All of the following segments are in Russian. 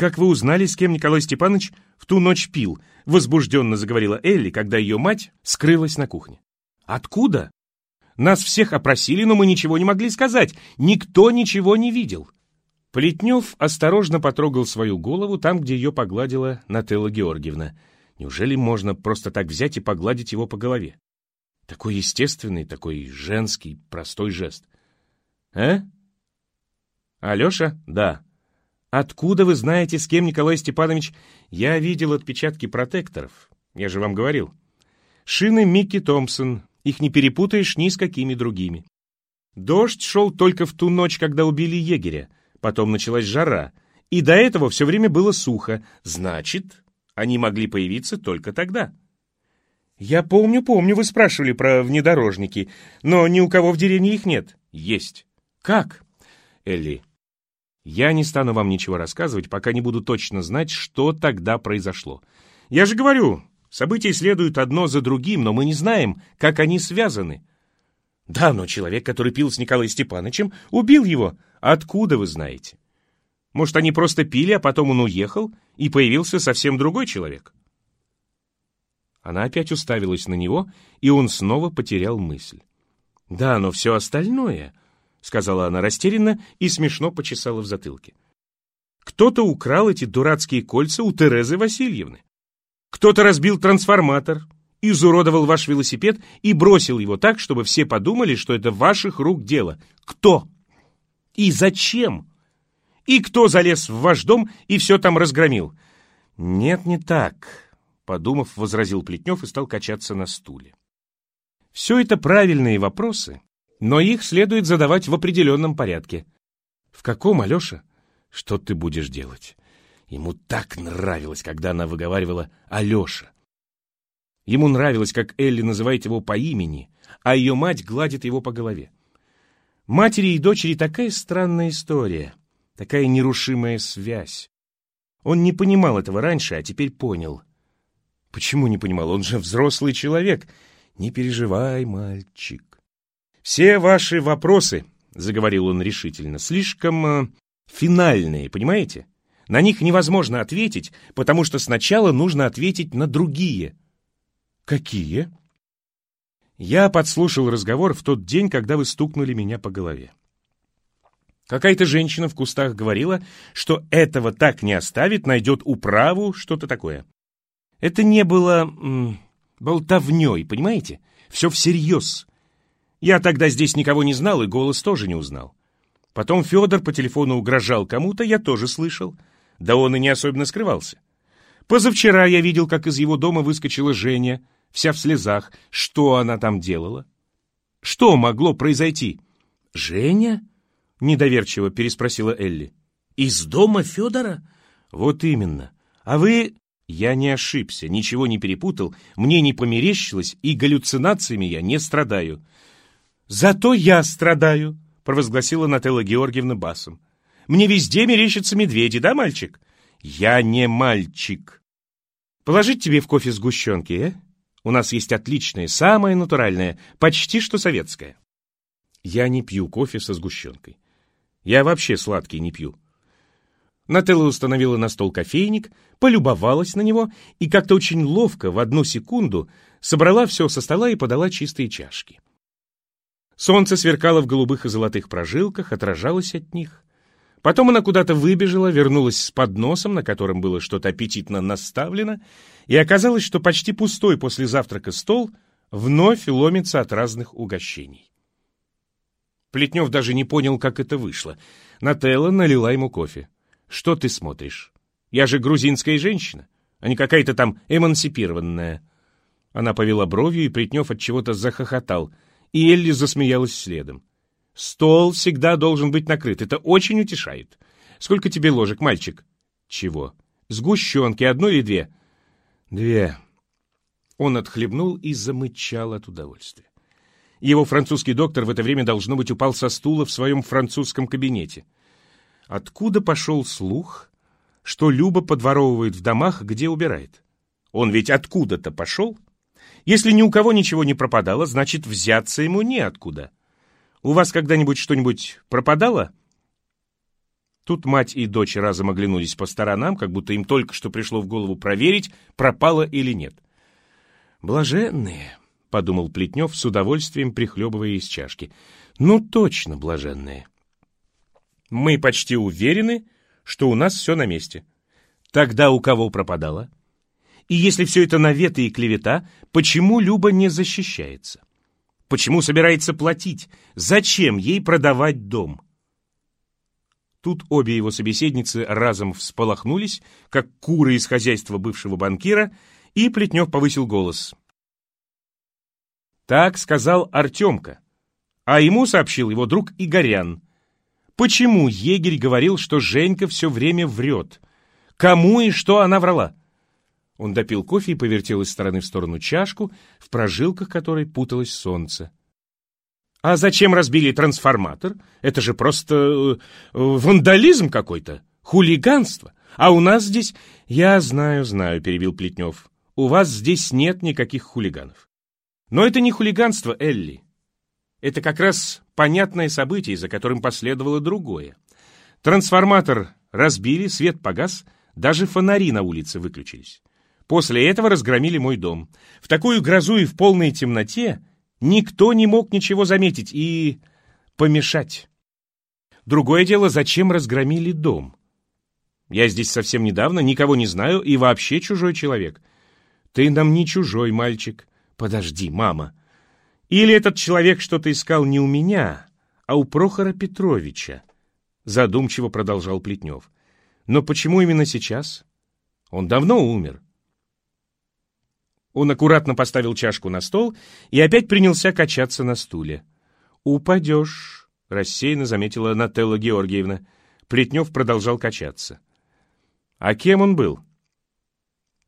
как вы узнали, с кем Николай Степанович в ту ночь пил?» — возбужденно заговорила Элли, когда ее мать скрылась на кухне. «Откуда?» «Нас всех опросили, но мы ничего не могли сказать. Никто ничего не видел». Плетнев осторожно потрогал свою голову там, где ее погладила Нателла Георгиевна. Неужели можно просто так взять и погладить его по голове? Такой естественный, такой женский, простой жест. «А?» «Алеша?» «Да». «Откуда вы знаете, с кем Николай Степанович?» «Я видел отпечатки протекторов. Я же вам говорил. Шины Микки Томпсон. Их не перепутаешь ни с какими другими. Дождь шел только в ту ночь, когда убили егеря. Потом началась жара. И до этого все время было сухо. Значит, они могли появиться только тогда». «Я помню, помню, вы спрашивали про внедорожники, но ни у кого в деревне их нет». «Есть». «Как?» «Элли, я не стану вам ничего рассказывать, пока не буду точно знать, что тогда произошло. Я же говорю, события следуют одно за другим, но мы не знаем, как они связаны. Да, но человек, который пил с Николаем Степановичем, убил его. Откуда вы знаете? Может, они просто пили, а потом он уехал, и появился совсем другой человек? Она опять уставилась на него, и он снова потерял мысль. Да, но все остальное... — сказала она растерянно и смешно почесала в затылке. «Кто-то украл эти дурацкие кольца у Терезы Васильевны. Кто-то разбил трансформатор, изуродовал ваш велосипед и бросил его так, чтобы все подумали, что это ваших рук дело. Кто? И зачем? И кто залез в ваш дом и все там разгромил? Нет, не так, подумав, возразил Плетнев и стал качаться на стуле. Все это правильные вопросы, но их следует задавать в определенном порядке. В каком, Алеша? Что ты будешь делать? Ему так нравилось, когда она выговаривала «Алеша». Ему нравилось, как Элли называет его по имени, а ее мать гладит его по голове. Матери и дочери такая странная история, такая нерушимая связь. Он не понимал этого раньше, а теперь понял. Почему не понимал? Он же взрослый человек. Не переживай, мальчик. «Все ваши вопросы, — заговорил он решительно, — слишком э, финальные, понимаете? На них невозможно ответить, потому что сначала нужно ответить на другие». «Какие?» Я подслушал разговор в тот день, когда вы стукнули меня по голове. Какая-то женщина в кустах говорила, что этого так не оставит, найдет управу, что-то такое. Это не было болтовней, понимаете? Все всерьез. Я тогда здесь никого не знал и голос тоже не узнал. Потом Федор по телефону угрожал кому-то, я тоже слышал. Да он и не особенно скрывался. Позавчера я видел, как из его дома выскочила Женя, вся в слезах. Что она там делала? Что могло произойти? «Женя?» — недоверчиво переспросила Элли. «Из дома Федора?» «Вот именно. А вы...» Я не ошибся, ничего не перепутал, мне не померещилось, и галлюцинациями я не страдаю. «Зато я страдаю», — провозгласила Нателла Георгиевна басом. «Мне везде мерещатся медведи, да, мальчик?» «Я не мальчик». «Положить тебе в кофе сгущенки, э? У нас есть отличное, самое натуральное, почти что советское». «Я не пью кофе со сгущенкой. Я вообще сладкий не пью». Нателла установила на стол кофейник, полюбовалась на него и как-то очень ловко в одну секунду собрала все со стола и подала чистые чашки. Солнце сверкало в голубых и золотых прожилках, отражалось от них. Потом она куда-то выбежала, вернулась с подносом, на котором было что-то аппетитно наставлено, и оказалось, что почти пустой после завтрака стол вновь ломится от разных угощений. Плетнев даже не понял, как это вышло. Нателла налила ему кофе. «Что ты смотришь? Я же грузинская женщина, а не какая-то там эмансипированная». Она повела бровью, и Плетнев от чего-то захохотал — и Элли засмеялась следом. «Стол всегда должен быть накрыт, это очень утешает. Сколько тебе ложек, мальчик?» «Чего? Сгущенки, одну или две?» «Две». Он отхлебнул и замычал от удовольствия. Его французский доктор в это время, должно быть, упал со стула в своем французском кабинете. Откуда пошел слух, что Люба подворовывает в домах, где убирает? Он ведь откуда-то пошел? Если ни у кого ничего не пропадало, значит, взяться ему неоткуда. У вас когда-нибудь что-нибудь пропадало? Тут мать и дочь разом оглянулись по сторонам, как будто им только что пришло в голову проверить, пропало или нет. «Блаженные», — подумал Плетнев с удовольствием, прихлебывая из чашки. «Ну, точно блаженные». «Мы почти уверены, что у нас все на месте. Тогда у кого пропадало? И если все это наветы и клевета, почему Люба не защищается? Почему собирается платить? Зачем ей продавать дом?» Тут обе его собеседницы разом всполохнулись, как куры из хозяйства бывшего банкира, и Плетнев повысил голос. Так сказал Артемка, а ему сообщил его друг Игорян. Почему егерь говорил, что Женька все время врет? Кому и что она врала? Он допил кофе и повертел из стороны в сторону чашку, в прожилках которой путалось солнце. А зачем разбили трансформатор? Это же просто э, вандализм какой-то, хулиганство. А у нас здесь... Я знаю, знаю, перебил Плетнев. У вас здесь нет никаких хулиганов. Но это не хулиганство, Элли. Это как раз понятное событие, за которым последовало другое. Трансформатор разбили, свет погас, даже фонари на улице выключились. После этого разгромили мой дом. В такую грозу и в полной темноте Никто не мог ничего заметить и помешать. Другое дело, зачем разгромили дом? Я здесь совсем недавно, никого не знаю и вообще чужой человек. Ты нам не чужой, мальчик. Подожди, мама. Или этот человек что-то искал не у меня, а у Прохора Петровича? Задумчиво продолжал Плетнев. Но почему именно сейчас? Он давно умер. Он аккуратно поставил чашку на стол и опять принялся качаться на стуле. «Упадешь», — рассеянно заметила Нателла Георгиевна. Плетнев продолжал качаться. «А кем он был?»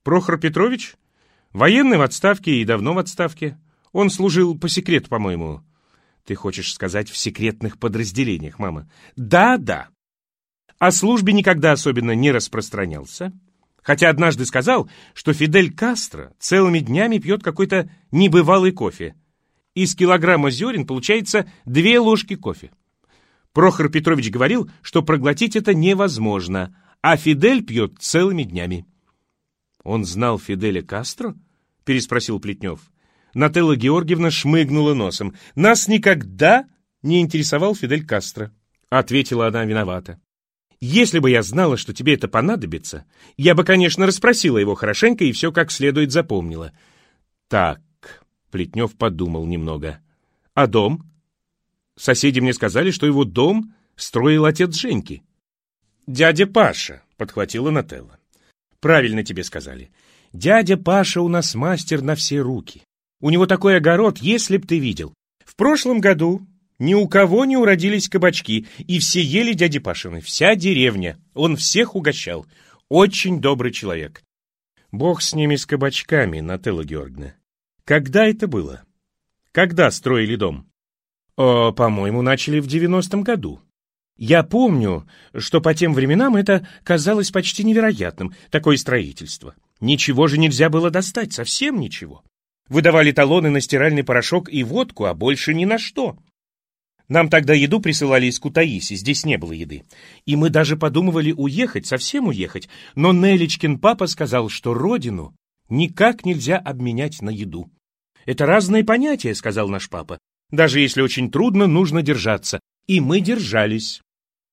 «Прохор Петрович? Военный в отставке и давно в отставке. Он служил по секрету, по-моему». «Ты хочешь сказать, в секретных подразделениях, мама?» «Да, да. О службе никогда особенно не распространялся». Хотя однажды сказал, что Фидель Кастро целыми днями пьет какой-то небывалый кофе. Из килограмма зерен получается две ложки кофе. Прохор Петрович говорил, что проглотить это невозможно, а Фидель пьет целыми днями. «Он знал Фиделя Кастро?» — переспросил Плетнев. Нателла Георгиевна шмыгнула носом. «Нас никогда не интересовал Фидель Кастро», — ответила она виновата. Если бы я знала, что тебе это понадобится, я бы, конечно, расспросила его хорошенько и все как следует запомнила. Так, Плетнев подумал немного. А дом? Соседи мне сказали, что его дом строил отец Женьки. Дядя Паша, подхватила Нателла. Правильно тебе сказали. Дядя Паша у нас мастер на все руки. У него такой огород, если б ты видел. В прошлом году ни у кого не уродились кабачки, и все ели дяди Пашины, вся деревня. Он всех угощал. Очень добрый человек. Бог с ними, с кабачками, Нателла Георгиевна. Когда это было? Когда строили дом? О, по-моему, начали в девяностом году. Я помню, что по тем временам это казалось почти невероятным, такое строительство. Ничего же нельзя было достать, совсем ничего. Выдавали талоны на стиральный порошок и водку, а больше ни на что. Нам тогда еду присылали из Кутаиси, здесь не было еды. И мы даже подумывали уехать, совсем уехать, но Нелечкин папа сказал, что родину никак нельзя обменять на еду. «Это разные понятия», — сказал наш папа. «Даже если очень трудно, нужно держаться». И мы держались.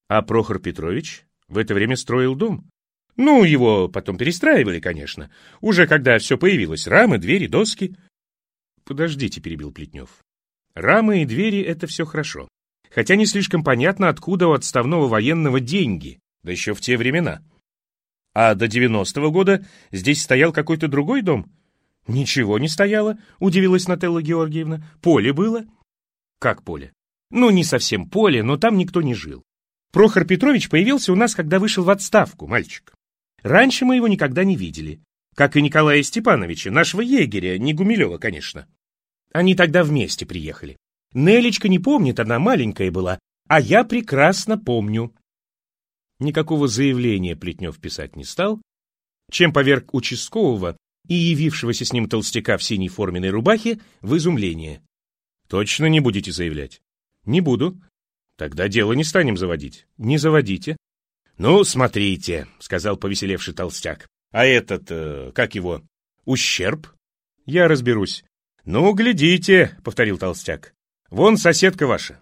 А Прохор Петрович в это время строил дом. Ну, его потом перестраивали, конечно. Уже когда все появилось, рамы, двери, доски. «Подождите», — перебил Плетнев. Рамы и двери — это все хорошо. Хотя не слишком понятно, откуда у отставного военного деньги, да еще в те времена. А до девяностого года здесь стоял какой-то другой дом? Ничего не стояло, удивилась Нателла Георгиевна. Поле было? Как поле? Ну, не совсем поле, но там никто не жил. Прохор Петрович появился у нас, когда вышел в отставку, мальчик. Раньше мы его никогда не видели. Как и Николая Степановича, нашего егеря, не Гумилева, конечно. Они тогда вместе приехали. Нелечка не помнит, она маленькая была, а я прекрасно помню. Никакого заявления Плетнев писать не стал, чем поверг участкового и явившегося с ним толстяка в синей форменной рубахе в изумление. «Точно не будете заявлять?» «Не буду». «Тогда дело не станем заводить». «Не заводите». «Ну, смотрите», — сказал повеселевший толстяк. «А этот, э, как его, ущерб?» «Я разберусь». «Ну, глядите», — повторил толстяк. «Вон соседка ваша.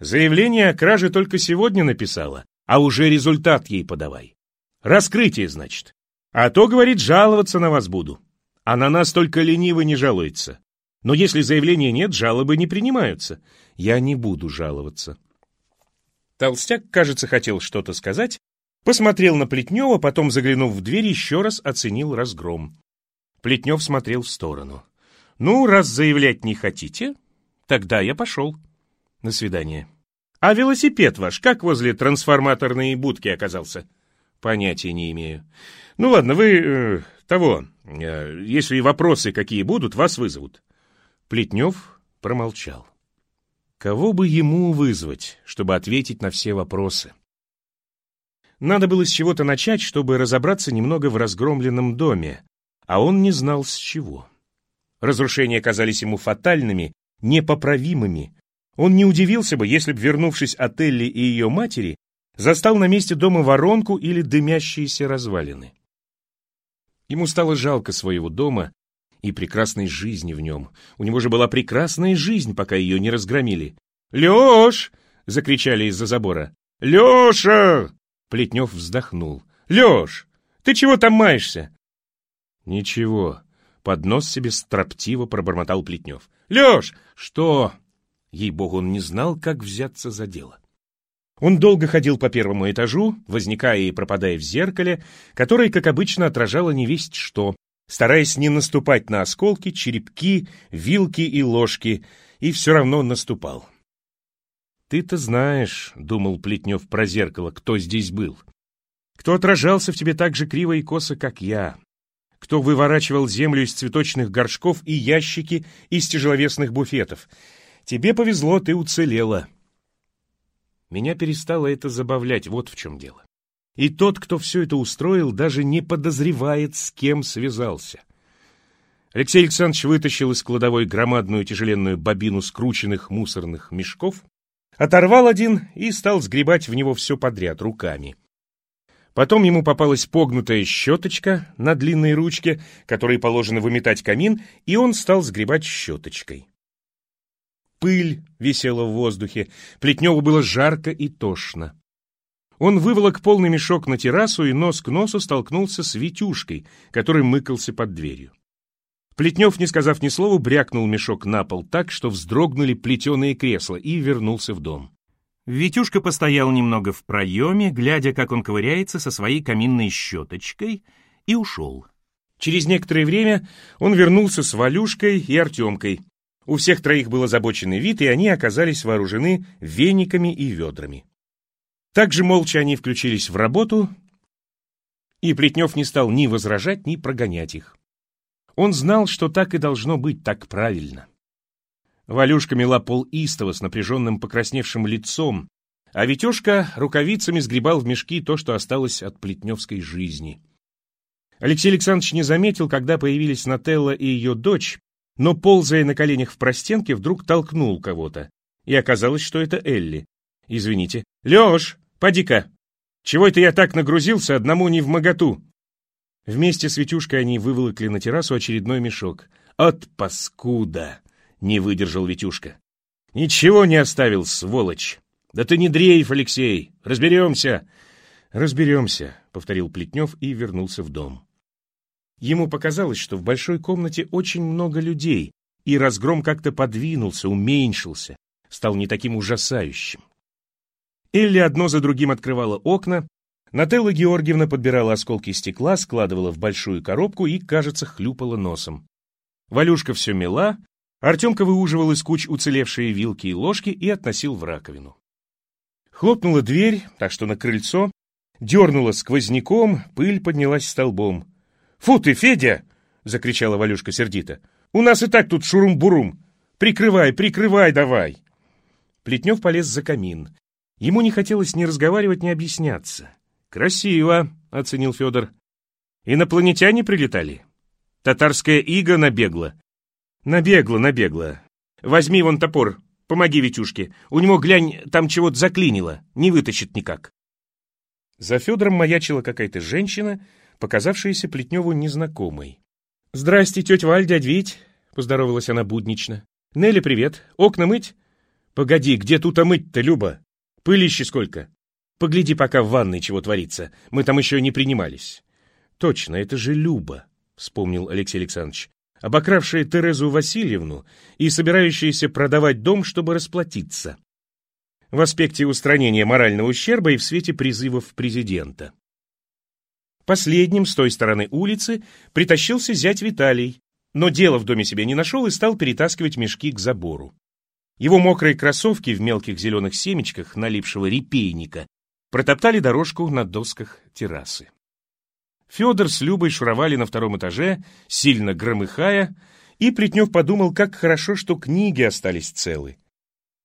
Заявление о краже только сегодня написала, а уже результат ей подавай. Раскрытие, значит. А то, говорит, жаловаться на вас буду. А на нас только ленивый не жалуется. Но если заявления нет, жалобы не принимаются. Я не буду жаловаться. Толстяк, кажется, хотел что-то сказать, посмотрел на Плетнева, потом, заглянув в дверь, еще раз оценил разгром. Плетнев смотрел в сторону. «Ну, раз заявлять не хотите, тогда я пошел. На свидание. А велосипед ваш как возле трансформаторной будки оказался?» «Понятия не имею. Ну ладно, вы... Э, того... Э, если вопросы какие будут, вас вызовут». Плетнев промолчал. Кого бы ему вызвать, чтобы ответить на все вопросы? Надо было с чего-то начать, чтобы разобраться немного в разгромленном доме, а он не знал с чего. Разрушения казались ему фатальными, непоправимыми. Он не удивился бы, если б, вернувшись от Элли и ее матери, застал на месте дома воронку или дымящиеся развалины. Ему стало жалко своего дома и прекрасной жизни в нем. У него же была прекрасная жизнь, пока ее не разгромили. «Леш!» — закричали из-за забора. «Леша!» — Плетнев вздохнул. «Леш, ты чего там маешься?» «Ничего», — под нос себе строптиво пробормотал Плетнев. «Леш, что?» Ей-богу, он не знал, как взяться за дело. Он долго ходил по первому этажу, возникая и пропадая в зеркале, которое, как обычно, отражало невесть что, стараясь не наступать на осколки, черепки, вилки и ложки, и все равно наступал. «Ты-то знаешь», — думал Плетнев про зеркало, — «кто здесь был? Кто отражался в тебе так же криво и косо, как я? Кто выворачивал землю из цветочных горшков и ящики из тяжеловесных буфетов? Тебе повезло, ты уцелела». Меня перестало это забавлять, вот в чем дело. И тот, кто все это устроил, даже не подозревает, с кем связался. Алексей Александрович вытащил из кладовой громадную тяжеленную бобину скрученных мусорных мешков, оторвал один и стал сгребать в него все подряд руками. Потом ему попалась погнутая щеточка на длинной ручке, которой положено выметать камин, и он стал сгребать щеточкой. Пыль висела в воздухе, Плетневу было жарко и тошно. Он выволок полный мешок на террасу и нос к носу столкнулся с Витюшкой, который мыкался под дверью. Плетнев, не сказав ни слова, брякнул мешок на пол так, что вздрогнули плетеные кресла, и вернулся в дом. Витюшка постоял немного в проеме, глядя, как он ковыряется со своей каминной щеточкой, и ушел. Через некоторое время он вернулся с Валюшкой и Артемкой. У всех троих был озабоченный вид, и они оказались вооружены вениками и ведрами. Также молча они включились в работу, и Плетнев не стал ни возражать, ни прогонять их. Он знал, что так и должно быть, так правильно. Валюшка мела пол истово с напряженным покрасневшим лицом, а Витюшка рукавицами сгребал в мешки то, что осталось от плетневской жизни. Алексей Александрович не заметил, когда появились Нателла и ее дочь, но, ползая на коленях в простенке, вдруг толкнул кого-то. И оказалось, что это Элли. «Извините. Леш, поди-ка! Чего это я так нагрузился, одному не в моготу?» Вместе с Витюшкой они выволокли на террасу очередной мешок. «От паскуда!» — не выдержал Витюшка. «Ничего не оставил, сволочь! Да ты не дрейф, Алексей! Разберемся!» «Разберемся», — повторил Плетнев и вернулся в дом. Ему показалось, что в большой комнате очень много людей, и разгром как-то подвинулся, уменьшился, стал не таким ужасающим. Элли одно за другим открывала окна, Нателла Георгиевна подбирала осколки стекла, складывала в большую коробку и, кажется, хлюпала носом. Валюшка все мела, Артемка выуживал из куч уцелевшие вилки и ложки и относил в раковину. Хлопнула дверь, так что на крыльцо, дернула сквозняком, пыль поднялась столбом. «Фу ты, Федя!» — закричала Валюшка сердито. «У нас и так тут шурум-бурум! Прикрывай, прикрывай давай!» Плетнев полез за камин. Ему не хотелось ни разговаривать, ни объясняться. «Красиво!» — оценил Федор. «Инопланетяне прилетали? Татарская ига набегла?» «Набегла, набегла. Возьми вон топор, помоги Витюшке. У него, глянь, там чего-то заклинило, не вытащит никак». За Федором маячила какая-то женщина, показавшаяся Плетневу незнакомой. «Здрасте, тетя Валь, дядь Вить!» — поздоровалась она буднично. «Нелли, привет! Окна мыть?» «Погоди, где тут омыть-то, Люба? Пылище сколько?» «Погляди пока в ванной, чего творится. Мы там еще не принимались». «Точно, это же Люба», — вспомнил Алексей Александрович, обокравшая Терезу Васильевну и собирающаяся продавать дом, чтобы расплатиться. В аспекте устранения морального ущерба и в свете призывов президента. Последним с той стороны улицы притащился зять Виталий, но дело в доме себе не нашел и стал перетаскивать мешки к забору. Его мокрые кроссовки в мелких зеленых семечках налипшего репейника протоптали дорожку на досках террасы. Федор с Любой шуровали на втором этаже, сильно громыхая, и Плетнев подумал, как хорошо, что книги остались целы.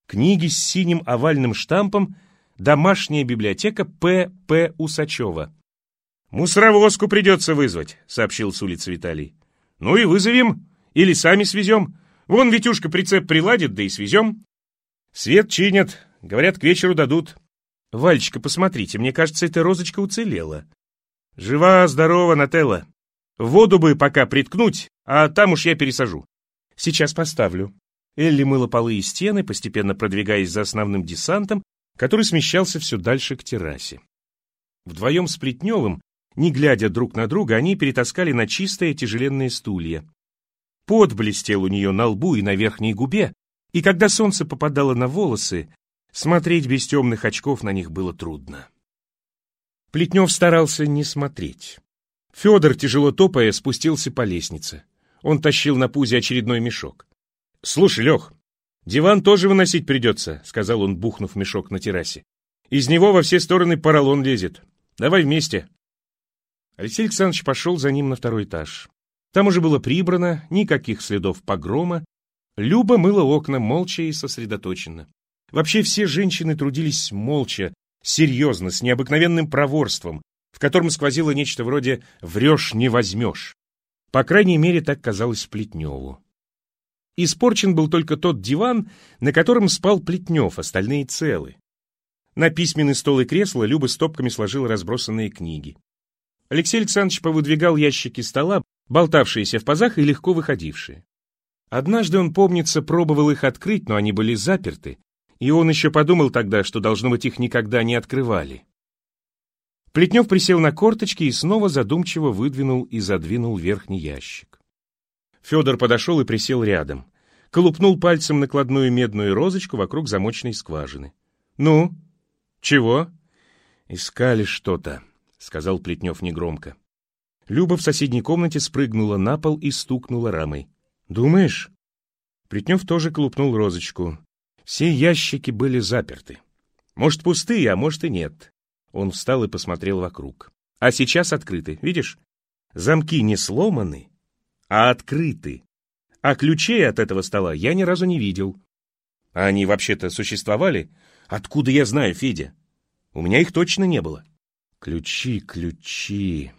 Книги с синим овальным штампом «Домашняя библиотека П. П. Усачева». «Мусоровозку придется вызвать», — сообщил с улицы Виталий. «Ну и вызовем, или сами свезем. Вон Витюшка прицеп приладит, да и свезем. Свет чинят, говорят, к вечеру дадут. Вальчика, посмотрите, мне кажется, эта розочка уцелела. Жива, здорова, Нателла. Воду бы пока приткнуть, а там уж я пересажу. Сейчас поставлю. Элли мыла полы и стены, постепенно продвигаясь за основным десантом, который смещался все дальше к террасе. Вдвоем с Плетневым не глядя друг на друга, они перетаскали на чистые тяжеленные стулья. Пот блестел у нее на лбу и на верхней губе, и когда солнце попадало на волосы, смотреть без темных очков на них было трудно. Плетнев старался не смотреть. Федор, тяжело топая, спустился по лестнице. Он тащил на пузе очередной мешок. — Слушай, Лех, диван тоже выносить придется, — сказал он, бухнув мешок на террасе. — Из него во все стороны поролон лезет. Давай вместе. Алексей Александрович пошел за ним на второй этаж. Там уже было прибрано, никаких следов погрома. Люба мыла окна молча и сосредоточенно. Вообще все женщины трудились молча, серьезно, с необыкновенным проворством, в котором сквозило нечто вроде «врешь, не возьмешь». По крайней мере, так казалось Плетневу. Испорчен был только тот диван, на котором спал Плетнев, остальные целы. На письменный стол и кресло Люба стопками сложила разбросанные книги. Алексей Александрович повыдвигал ящики стола, болтавшиеся в пазах и легко выходившие. Однажды он, помнится, пробовал их открыть, но они были заперты, и он еще подумал тогда, что, должно быть, их никогда не открывали. Плетнев присел на корточки и снова задумчиво выдвинул и задвинул верхний ящик. Федор подошел и присел рядом. Колупнул пальцем накладную медную розочку вокруг замочной скважины. «Ну? Чего?» «Искали что-то», — сказал Плетнев негромко. Люба в соседней комнате спрыгнула на пол и стукнула рамой. «Думаешь?» Плетнев тоже клупнул розочку. Все ящики были заперты. Может, пустые, а может и нет. Он встал и посмотрел вокруг. А сейчас открыты, видишь? Замки не сломаны, а открыты. А ключей от этого стола я ни разу не видел. А они вообще-то существовали? Откуда я знаю, Федя? У меня их точно не было. Ключи, ключи.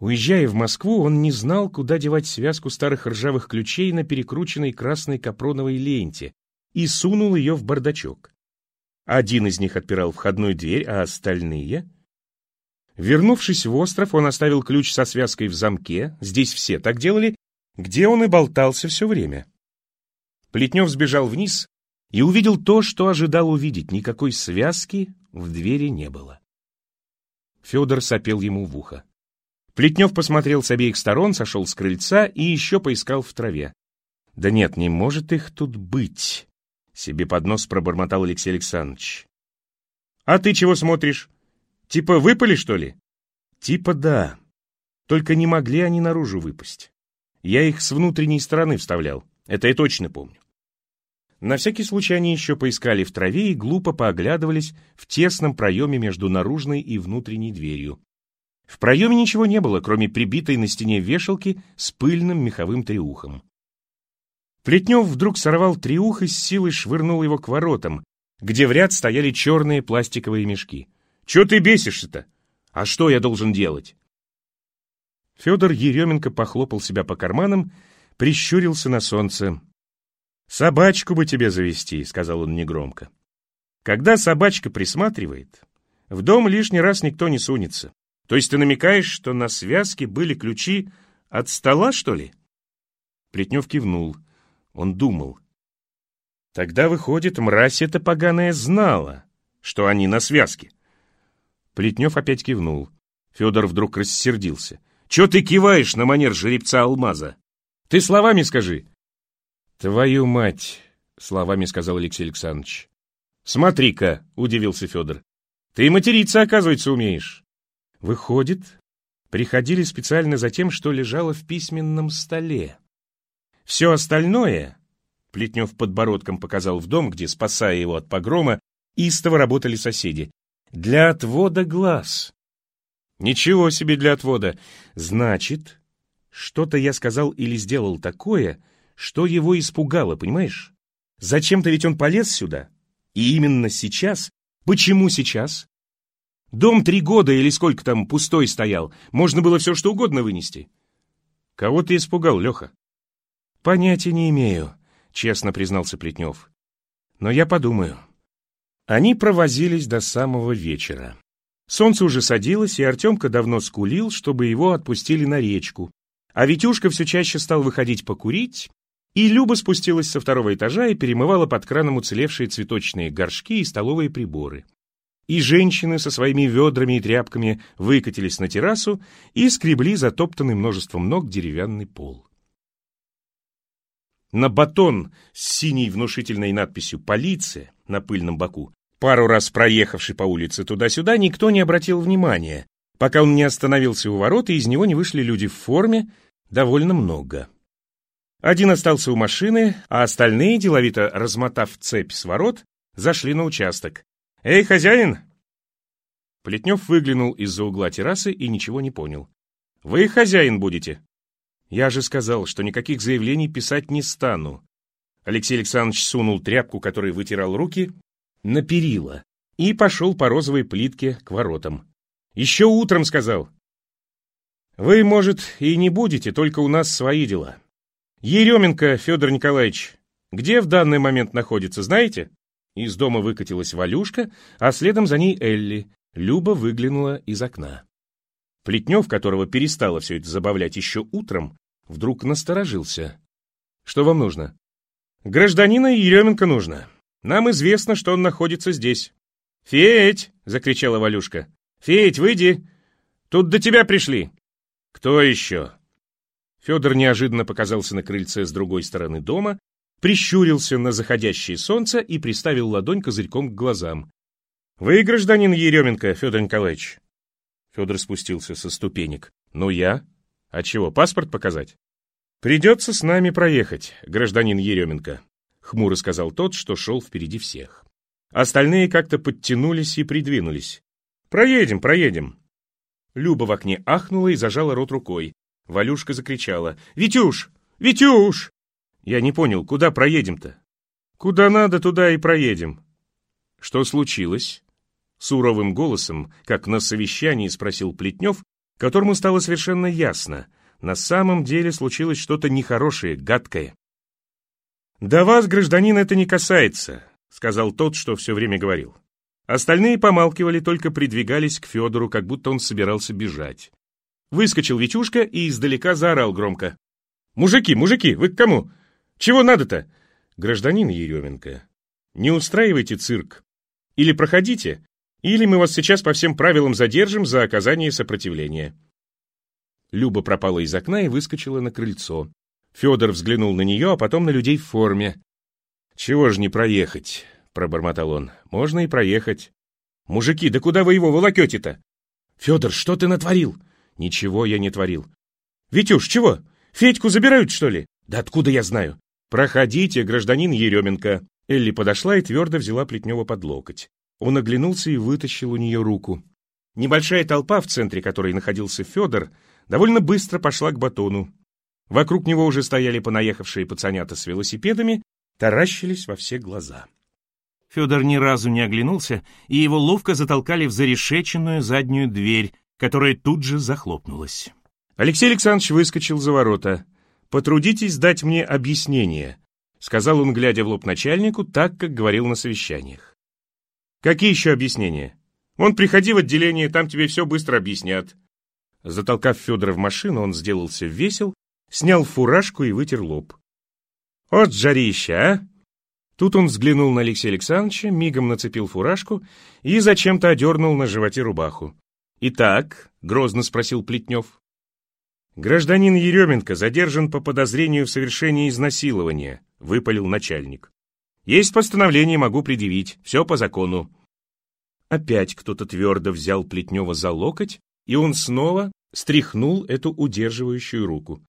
Уезжая в Москву, он не знал, куда девать связку старых ржавых ключей на перекрученной красной капроновой ленте и сунул ее в бардачок. Один из них отпирал входную дверь, а остальные... Вернувшись в остров, он оставил ключ со связкой в замке, здесь все так делали, где он и болтался все время. Плетнев сбежал вниз и увидел то, что ожидал увидеть. Никакой связки в двери не было. Федор сопел ему в ухо. Плетнев посмотрел с обеих сторон, сошел с крыльца и еще поискал в траве. «Да нет, не может их тут быть!» Себе под нос пробормотал Алексей Александрович. «А ты чего смотришь? Типа выпали, что ли?» «Типа да. Только не могли они наружу выпасть. Я их с внутренней стороны вставлял, это я точно помню. На всякий случай они еще поискали в траве и глупо пооглядывались в тесном проеме между наружной и внутренней дверью. В проеме ничего не было, кроме прибитой на стене вешалки с пыльным меховым триухом. Плетнев вдруг сорвал триух и с силой швырнул его к воротам, где в ряд стояли черные пластиковые мешки. «Чего ты бесишься-то? А что я должен делать?» Федор Еременко похлопал себя по карманам, прищурился на солнце. «Собачку бы тебе завести», — сказал он негромко. «Когда собачка присматривает, В дом лишний раз никто не сунется. То есть ты намекаешь, что на связке были ключи от стола, что ли? Плетнев кивнул. Он думал. Тогда, выходит, мразь эта поганая знала, что они на связке. Плетнев опять кивнул. Федор вдруг рассердился. «Че ты киваешь на манер жеребца алмаза? Ты словами скажи!» «Твою мать!» — словами сказал Алексей Александрович. «Смотри-ка!» — удивился Федор. «Ты материться, оказывается, умеешь!» Выходит, приходили специально за тем, что лежало в письменном столе. Все остальное, Плетнев подбородком показал в дом, где, спасая его от погрома, истово работали соседи, для отвода глаз. Ничего себе для отвода. Значит, что-то я сказал или сделал такое, что его испугало, понимаешь? Зачем-то ведь он полез сюда. И именно сейчас. Почему сейчас? Дом три года или сколько там пустой стоял. Можно было все что угодно вынести. Кого ты испугал, Леха? Понятия не имею, честно признался Плетнев. Но я подумаю. Они провозились до самого вечера. Солнце уже садилось, и Артемка давно скулил, чтобы его отпустили на речку. А Витюшка все чаще стал выходить покурить, и Люба спустилась со второго этажа и перемывала под краном уцелевшие цветочные горшки и столовые приборы. И женщины со своими ведрами и тряпками выкатились на террасу и скребли затоптанный множеством ног деревянный пол. На батон с синей внушительной надписью «Полиция» на пыльном боку Пару раз проехавший по улице туда-сюда, никто не обратил внимания, пока он не остановился у ворот, и из него не вышли люди в форме, довольно много. Один остался у машины, а остальные, деловито размотав цепь с ворот, зашли на участок. «Эй, хозяин!» Плетнев выглянул из-за угла террасы и ничего не понял. «Вы хозяин будете?» «Я же сказал, что никаких заявлений писать не стану». Алексей Александрович сунул тряпку, которой вытирал руки, на перила и пошел по розовой плитке к воротам. «Еще утром сказал». «Вы, может, и не будете, только у нас свои дела. Еременко Федор Николаевич, где в данный момент находится, знаете?» Из дома выкатилась Валюшка, а следом за ней Элли. Люба выглянула из окна. Плетнев, которого перестало все это забавлять еще утром, вдруг насторожился. «Что вам нужно?» «Гражданина Еременко нужно. Нам известно, что он находится здесь». «Федь!» — закричала Валюшка. «Федь, выйди! Тут до тебя пришли!» «Кто еще?» Федор неожиданно показался на крыльце с другой стороны дома, прищурился на заходящее солнце и приставил ладонь козырьком к глазам. «Вы гражданин Еременко, Федор Николаевич?» Федор спустился со ступенек. «Ну я? А чего, паспорт показать?» «Придется с нами проехать, гражданин Еременко хмуро сказал тот, что шел впереди всех. Остальные как-то подтянулись и придвинулись. «Проедем, проедем!» Люба в окне ахнула и зажала рот рукой. Валюшка закричала. «Витюш! Витюш!» Я не понял, куда проедем-то? «Куда надо, туда и проедем». «Что случилось?» Суровым голосом, как на совещании, спросил Плетнев, которому стало совершенно ясно. На самом деле случилось что-то нехорошее, гадкое. «Да вас, гражданин, это не касается», — сказал тот, что все время говорил. Остальные помалкивали, только придвигались к Федору, как будто он собирался бежать. Выскочил Витюшка и издалека заорал громко. «Мужики, мужики, вы к кому? Чего надо-то?» «Гражданин Еременко, не устраивайте цирк. Или проходите, или мы вас сейчас по всем правилам задержим за оказание сопротивления». Люба пропала из окна и выскочила на крыльцо. Федор взглянул на нее, а потом на людей в форме. «Чего ж не проехать?» — пробормотал он. «Можно и проехать». «Мужики, да куда вы его волокете-то?» «Федор, что ты натворил?» «Ничего я не творил». «Витюш, чего? Федьку забирают, что ли?» «Да откуда я знаю?» «Проходите, гражданин Еременко». Элли подошла и твердо взяла Плетнева под локоть. Он оглянулся и вытащил у нее руку. Небольшая толпа, в центре которой находился Федор, довольно быстро пошла к батону. Вокруг него уже стояли понаехавшие пацанята с велосипедами, таращились во все глаза. Федор ни разу не оглянулся, и его ловко затолкали в зарешеченную заднюю дверь, которая тут же захлопнулась. Алексей Александрович выскочил за ворота. «Потрудитесь дать мне объяснение», — сказал он, глядя в лоб начальнику, так, как говорил на совещаниях. «Какие еще объяснения? Вон, приходи в отделение, там тебе все быстро объяснят». Затолкав Федора в машину, он сделался весел, снял фуражку и вытер лоб. «Вот жарища, а!» Тут он взглянул на Алексея Александровича, мигом нацепил фуражку и зачем-то одернул на животе рубаху. «Итак?» — грозно спросил Плетнев. «Гражданин Еременко задержан по подозрению в совершении изнасилования», — выпалил начальник. «Есть постановление, могу предъявить. Все по закону». Опять кто-то твердо взял Плетнева за локоть, и он снова стряхнул эту удерживающую руку.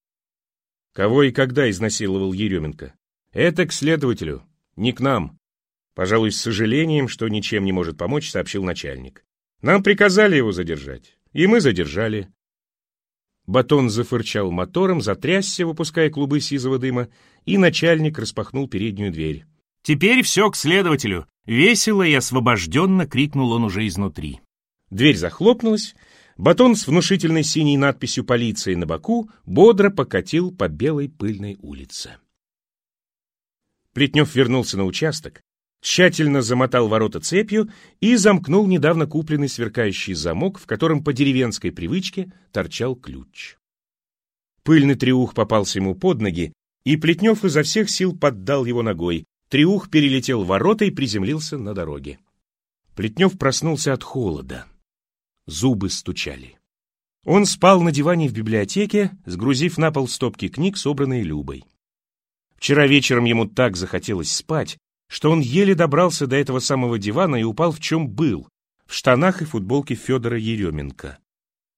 Кого и когда изнасиловал Еременко? Это к следователю, не к нам. Пожалуй, с сожалением, что ничем не может помочь, сообщил начальник. Нам приказали его задержать, и мы задержали. Батон зафырчал мотором, затрясся, выпуская клубы сизого дыма, и начальник распахнул переднюю дверь. «Теперь все к следователю!» Весело и освобожденно крикнул он уже изнутри. Дверь захлопнулась, батон с внушительной синей надписью «Полиция» на боку бодро покатил по белой пыльной улице. Плетнев вернулся на участок, тщательно замотал ворота цепью и замкнул недавно купленный сверкающий замок, в котором по деревенской привычке торчал ключ. Пыльный треух попался ему под ноги, и Плетнев изо всех сил поддал его ногой. Треух перелетел ворота и приземлился на дороге. Плетнев проснулся от холода. Зубы стучали. Он спал на диване в библиотеке, сгрузив на пол стопки книг, собранные Любой. Вчера вечером ему так захотелось спать, что он еле добрался до этого самого дивана и упал в чем был, в штанах и футболке Федора Еременко.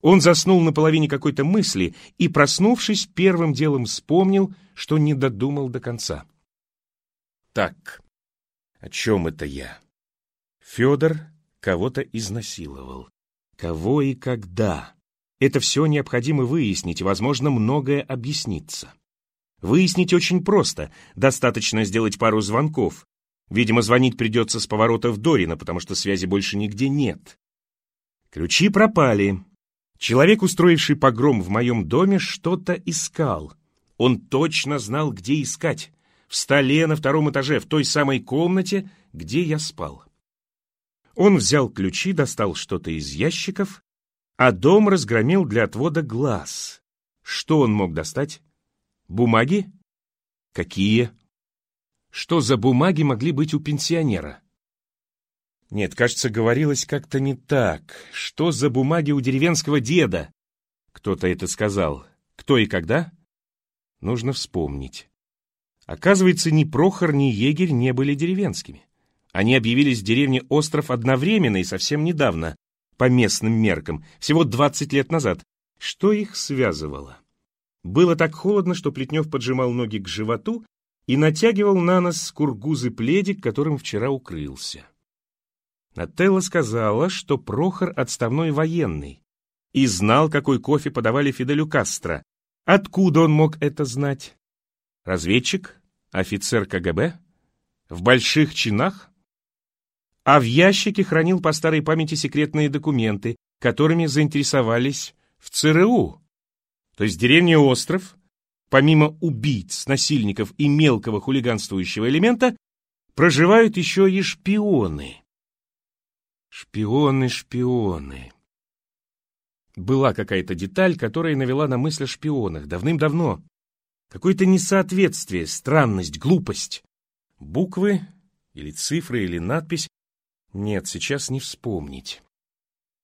Он заснул на половине какой-то мысли и, проснувшись, первым делом вспомнил, что не додумал до конца. Так, о чем это я? Федор кого-то изнасиловал. Кого и когда? Это все необходимо выяснить, возможно, многое объяснится. Выяснить очень просто, достаточно сделать пару звонков, Видимо, звонить придется с поворотов Дорина, потому что связи больше нигде нет. Ключи пропали. Человек, устроивший погром в моем доме, что-то искал. Он точно знал, где искать. В столе на втором этаже, в той самой комнате, где я спал. Он взял ключи, достал что-то из ящиков, а дом разгромил для отвода глаз. Что он мог достать? Бумаги? Какие? Что за бумаги могли быть у пенсионера? Нет, кажется, говорилось как-то не так. Что за бумаги у деревенского деда? Кто-то это сказал. Кто и когда? Нужно вспомнить. Оказывается, ни Прохор, ни егерь не были деревенскими. Они объявились в деревне Остров одновременно и совсем недавно, по местным меркам, всего 20 лет назад. Что их связывало? Было так холодно, что Плетнев поджимал ноги к животу и натягивал на нос кургузы пледик, которым вчера укрылся. Нателла сказала, что Прохор отставной военный и знал, какой кофе подавали Фиделю Кастро. Откуда он мог это знать? Разведчик? Офицер КГБ? В больших чинах? А в ящике хранил по старой памяти секретные документы, которыми заинтересовались в ЦРУ. То есть деревня Остров помимо убийц, насильников и мелкого хулиганствующего элемента, проживают еще и шпионы. Шпионы, шпионы. Была какая-то деталь, которая навела на мысль о шпионах давным-давно. Какое-то несоответствие, странность, глупость. Буквы или цифры или надпись. Нет, сейчас не вспомнить.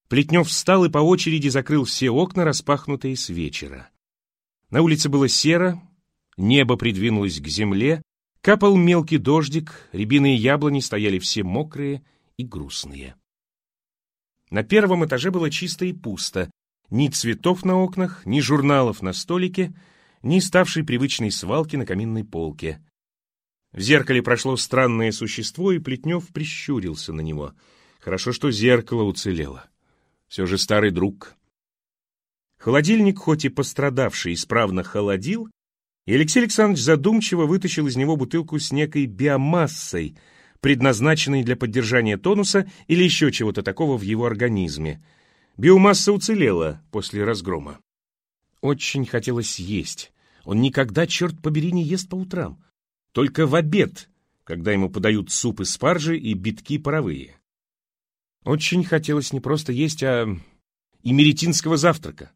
Плетнев встал и по очереди закрыл все окна, распахнутые с вечера. На улице было серо, небо придвинулось к земле, капал мелкий дождик, рябиные яблони стояли все мокрые и грустные. На первом этаже было чисто и пусто, ни цветов на окнах, ни журналов на столике, ни ставшей привычной свалки на каминной полке. В зеркале прошло странное существо, и Плетнев прищурился на него. Хорошо, что зеркало уцелело. Все же старый друг. Холодильник, хоть и пострадавший, исправно холодил, и Алексей Александрович задумчиво вытащил из него бутылку с некой биомассой, предназначенной для поддержания тонуса или еще чего-то такого в его организме. Биомасса уцелела после разгрома. Очень хотелось есть. Он никогда, черт побери, не ест по утрам. Только в обед, когда ему подают суп из спаржи и битки паровые. Очень хотелось не просто есть, а и меретинского завтрака.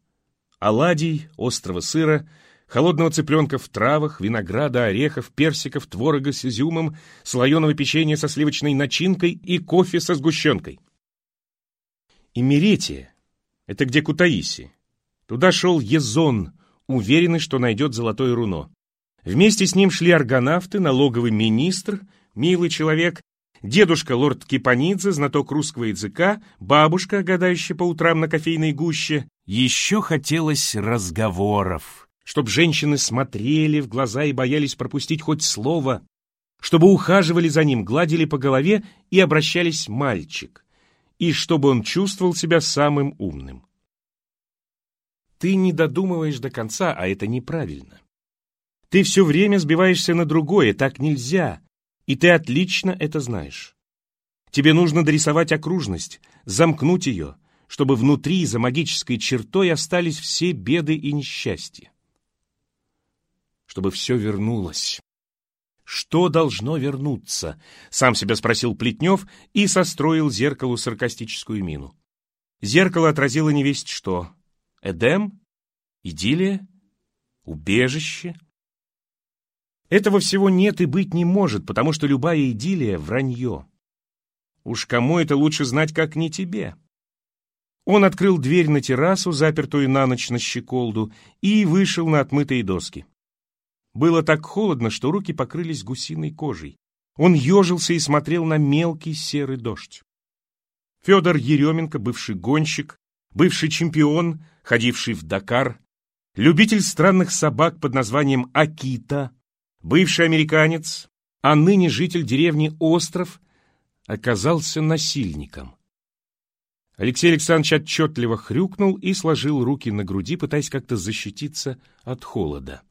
Оладий, острого сыра, холодного цыпленка в травах, винограда, орехов, персиков, творога с изюмом, слоеного печенья со сливочной начинкой и кофе со сгущенкой. Имеретия — это где Кутаиси. Туда шел Езон, уверенный, что найдет золотое руно. Вместе с ним шли аргонавты, налоговый министр, милый человек, дедушка лорд Кипанидзе, знаток русского языка, бабушка, гадающая по утрам на кофейной гуще. Еще хотелось разговоров, чтобы женщины смотрели в глаза и боялись пропустить хоть слово, чтобы ухаживали за ним, гладили по голове и обращались мальчик, и чтобы он чувствовал себя самым умным. Ты не додумываешь до конца, а это неправильно. Ты все время сбиваешься на другое, так нельзя, и ты отлично это знаешь. Тебе нужно дорисовать окружность, замкнуть ее, чтобы внутри за магической чертой остались все беды и несчастья. Чтобы все вернулось. Что должно вернуться? Сам себя спросил Плетнев и состроил зеркалу саркастическую мину. Зеркало отразило невесть что. Эдем? Идиллия? Убежище? Этого всего нет и быть не может, потому что любая идиллия — вранье. Уж кому это лучше знать, как не тебе? Он открыл дверь на террасу, запертую на ночь на щеколду, и вышел на отмытые доски. Было так холодно, что руки покрылись гусиной кожей. Он ежился и смотрел на мелкий серый дождь. Федор Еременко, бывший гонщик, бывший чемпион, ходивший в Дакар, любитель странных собак под названием Акита, бывший американец, а ныне житель деревни Остров, оказался насильником. Алексей Александрович отчетливо хрюкнул и сложил руки на груди, пытаясь как-то защититься от холода.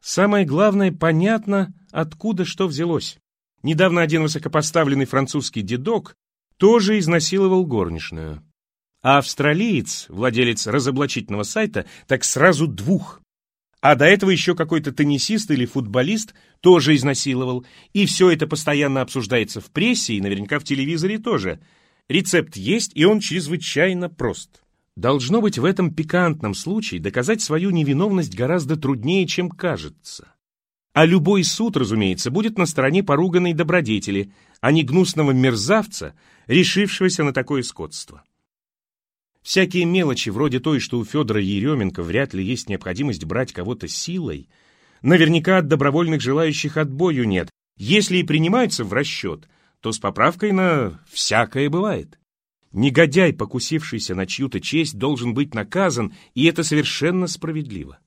Самое главное, понятно, откуда что взялось. Недавно один высокопоставленный французский дедок тоже изнасиловал горничную. А австралиец, владелец разоблачительного сайта, так сразу двух. А до этого еще какой-то теннисист или футболист тоже изнасиловал. И все это постоянно обсуждается в прессе и наверняка в телевизоре тоже. Рецепт есть, и он чрезвычайно прост. Должно быть, в этом пикантном случае доказать свою невиновность гораздо труднее, чем кажется. А любой суд, разумеется, будет на стороне поруганной добродетели, а не гнусного мерзавца, решившегося на такое скотство. Всякие мелочи, вроде той, что у Федора Еременко вряд ли есть необходимость брать кого-то силой, наверняка от добровольных желающих отбою нет. Если и принимаются в расчет, то с поправкой на «всякое бывает». Негодяй, покусившийся на чью-то честь, должен быть наказан, и это совершенно справедливо.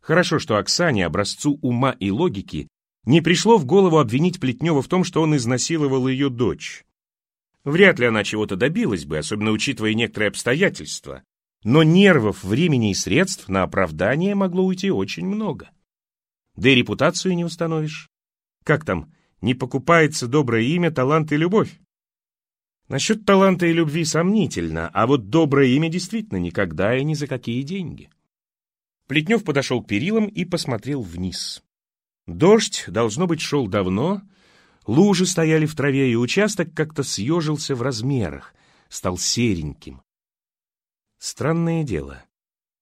Хорошо, что Оксане, образцу ума и логики, не пришло в голову обвинить Плетнева в том, что он изнасиловал ее дочь. Вряд ли она чего-то добилась бы, особенно учитывая некоторые обстоятельства. Но нервов, времени и средств на оправдание могло уйти очень много. Да и репутацию не установишь. Как там, не покупается доброе имя, талант и любовь? Насчет таланта и любви сомнительно, а вот доброе имя действительно никогда и ни за какие деньги. Плетнев подошел к перилам и посмотрел вниз. Дождь, должно быть, шел давно, Лужи стояли в траве, и участок как-то съежился в размерах, стал сереньким. Странное дело.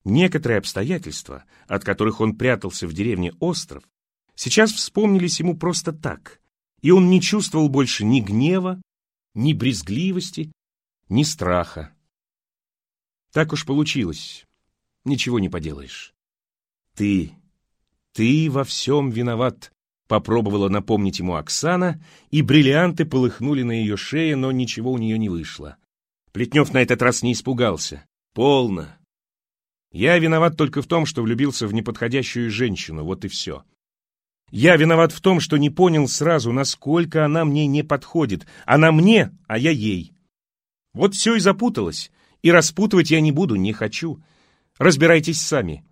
Некоторые обстоятельства, от которых он прятался в деревне Остров, сейчас вспомнились ему просто так, и он не чувствовал больше ни гнева, ни брезгливости, ни страха. Так уж получилось. Ничего не поделаешь. Ты, ты во всем виноват, Попробовала напомнить ему Оксана, и бриллианты полыхнули на ее шее, но ничего у нее не вышло. Плетнев на этот раз не испугался. «Полно. Я виноват только в том, что влюбился в неподходящую женщину, вот и все. Я виноват в том, что не понял сразу, насколько она мне не подходит. Она мне, а я ей. Вот все и запуталось, и распутывать я не буду, не хочу. Разбирайтесь сами.